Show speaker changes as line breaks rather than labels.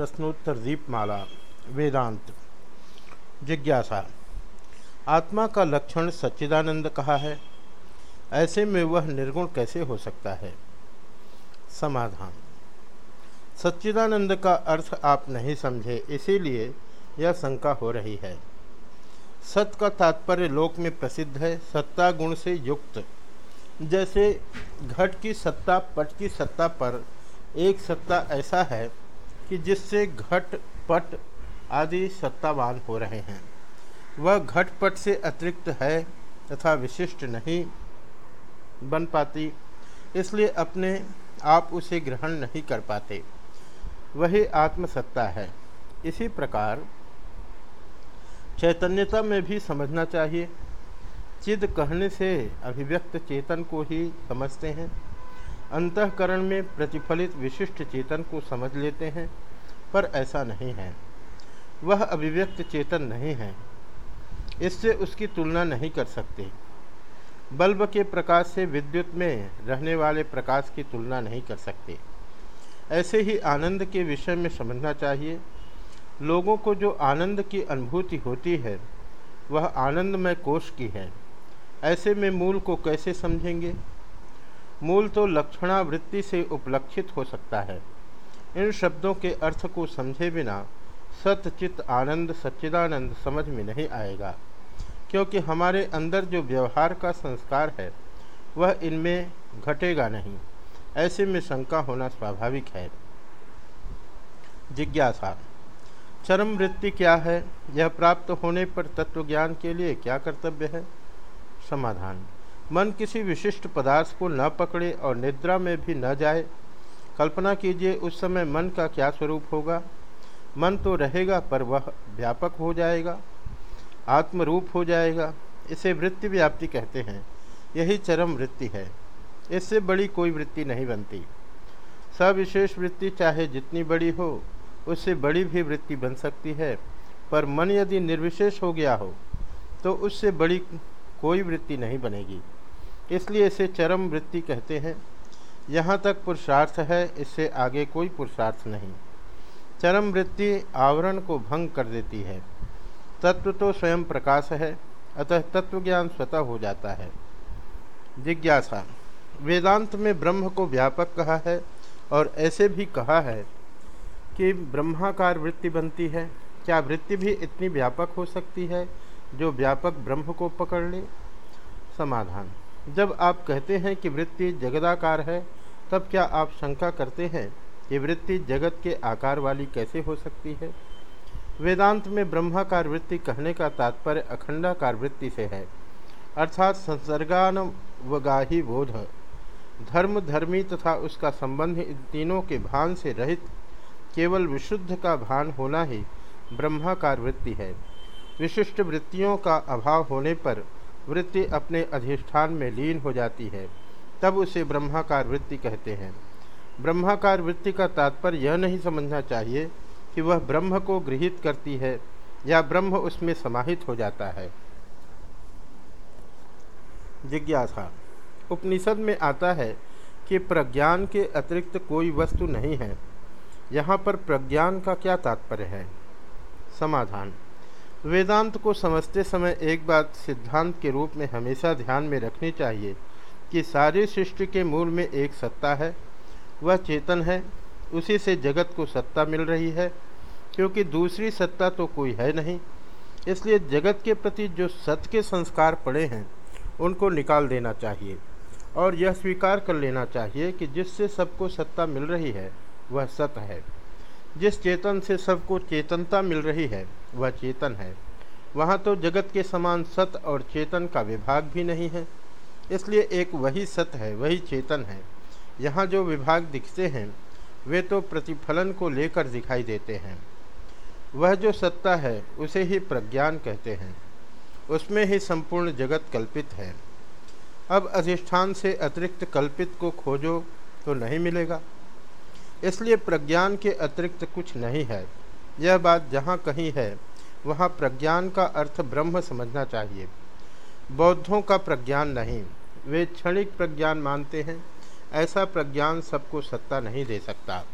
प्रश्नोत्तर दीपमाला वेदांत। जिज्ञासा, आत्मा का लक्षण सच्चिदानंद कहा है? ऐसे में वह निर्गुण कैसे हो सकता है? समाधान। सच्चिदानंद का अर्थ आप नहीं समझे, इसीलिए यह शंका हो रही है। सत्य का तात्पर्य लोक में प्रसिद्ध है, सत्ता गुण से युक्त। जैसे घट की सत्ता, पट की सत्ता पर एक सत्ता ऐसा है कि जिससे घट पट आदि सत्तावान हो रहे हैं। वह घटपट से अतिरिक्त है तथा विशिष्ट नहीं बन पाती, इसलिए अपने आप उसे ग्रहण नहीं कर पाते। वही आत्मसत्ता है। इसी प्रकार चैतन्यता में भी समझना चाहिए। चिद कहने से अभिव्यक्त चेतन को ही समझते हैं। अंतकरण में प्रतिफलित विशिष्ट चेतन को समझ लेते हैं, पर ऐसा नहीं है। वह अभिव्यक्त चेतन नहीं है। इससे उसकी तुलना नहीं कर सकते। बल्ब के प्रकाश से विद्युत में रहने वाले प्रकाश की तुलना नहीं कर सकते। ऐसे ही आनंद के विषय में समझना चाहिए। लोगों को जो आनंद की अनुभूति होती है, वह आनंदमय कोष की है। ऐसे में मूल को कैसे समझेंगे? मूल तो लक्षणावृत्ति से उपलक्षित हो सकता है। इन शब्दों के अर्थ को समझे बिना सतचित आनंद सच्चिदानंद समझ में नहीं आएगा, क्योंकि हमारे अंदर जो व्यवहार का संस्कार है, वह इनमें घटेगा नहीं। ऐसे में शंका होना स्वाभाविक है। जिज्ञासा चरम वृत्ति क्या है? यह प्राप्त होने पर तत्वज्ञान के लिए क्या कर्तव्य है? समाधान मन किसी विशिष्ट पदार्थ को न पकड़े और निद्रा में भी न जाए, कल्पना कीजिए उस समय मन का क्या स्वरूप होगा। मन तो रहेगा पर वह व्यापक हो जाएगा, आत्मरूप हो जाएगा, इसे वृत्ति व्याप्ति कहते हैं। यही चरम वृत्ति है। इससे बड़ी कोई वृत्ति नहीं बनती। सविशेष वृत्ति चाहे जितनी बड़ी हो, उससे बड़ी भी वृत्ति बन सकती है। पर मन यदि निर्विशेष हो गया हो तो उससे बड़ी कोई वृत्ति नहीं बनेगी। इसलिए इसे चरम वृत्ति कहते हैं। यहाँ तक पुरुषार्थ है, इससे आगे कोई पुरुषार्थ नहीं। चरम वृत्ति आवरण को भंग कर देती है। तत्व तो स्वयं प्रकाश है, अतः तत्व ज्ञान स्वतः हो जाता है। जिज्ञासा, वेदांत में ब्रह्म को व्यापक कहा है और ऐसे भी कहा है कि ब्रह्माकार वृत्ति बनती है। क्या वृत्ति भी इतनी व्यापक हो सकती है जो व्यापक ब्रह्म को पकड़ ले? समाधान। जब आप कहते हैं कि वृत्ति जगदाकार है, तब क्या आप शंका करते हैं कि वृत्ति जगत के आकार वाली कैसे हो सकती है? वेदांत में ब्रह्माकार वृत्ति कहने का तात्पर्य अखंडाकार वृत्ति से है, अर्थात संसर्गानवगाही बोध। धर्म, धर्मी तथा उसका संबंध इन तीनों के भान से रहित केवल विशुद्ध का भान होना ही ब्रह्माकार वृत्ति है। विशिष्ट वृत्तियों का अभाव होने पर वृत्ति अपने अधिष्ठान में लीन हो जाती है, तब उसे ब्रह्माकार वृत्ति कहते हैं। ब्रह्माकार वृत्ति का तात्पर्य यह नहीं समझना चाहिए कि वह ब्रह्म को गृहित करती है या ब्रह्म उसमें समाहित हो जाता है। जिज्ञासा। उपनिषद में आता है कि प्रज्ञान के अतिरिक्त कोई वस्तु नहीं है। यहाँ पर प्रज्ञान का क्या तात्पर्य है? समाधान। वेदांत को समझते समय एक बात सिद्धांत के रूप में हमेशा ध्यान में रखनी चाहिए कि सारी सृष्टि के मूल में एक सत्ता है, वह चेतन है, उसी से जगत को सत्ता मिल रही है, क्योंकि दूसरी सत्ता तो कोई है नहीं। इसलिए जगत के प्रति जो सत्य के संस्कार पड़े हैं, उनको निकाल देना चाहिए और यह स्वीकार कर लेना चाहिए कि जिससे सबको सत्ता मिल रही है, वह सत्य है। जिस चेतन से सबको चेतनता मिल रही है, वह चेतन है। वहाँ तो जगत के समान सत और चेतन का विभाग भी नहीं है। इसलिए एक वही सत है, वही चेतन है। यहाँ जो विभाग दिखते हैं, वे तो प्रतिफलन को लेकर दिखाई देते हैं। वह जो सत्ता है, उसे ही प्रज्ञान कहते हैं। उसमें ही संपूर्ण जगत कल्पित है। अब अधिष्ठान से अतिरिक्त कल्पित को खोजो तो नहीं मिलेगा। इसलिए प्रज्ञान के अतिरिक्त कुछ नहीं है। यह बात जहाँ कहीं है, वहाँ प्रज्ञान का अर्थ ब्रह्म समझना चाहिए। बौद्धों का प्रज्ञान नहीं, वे क्षणिक प्रज्ञान मानते हैं, ऐसा प्रज्ञान सबको सत्ता नहीं दे सकता।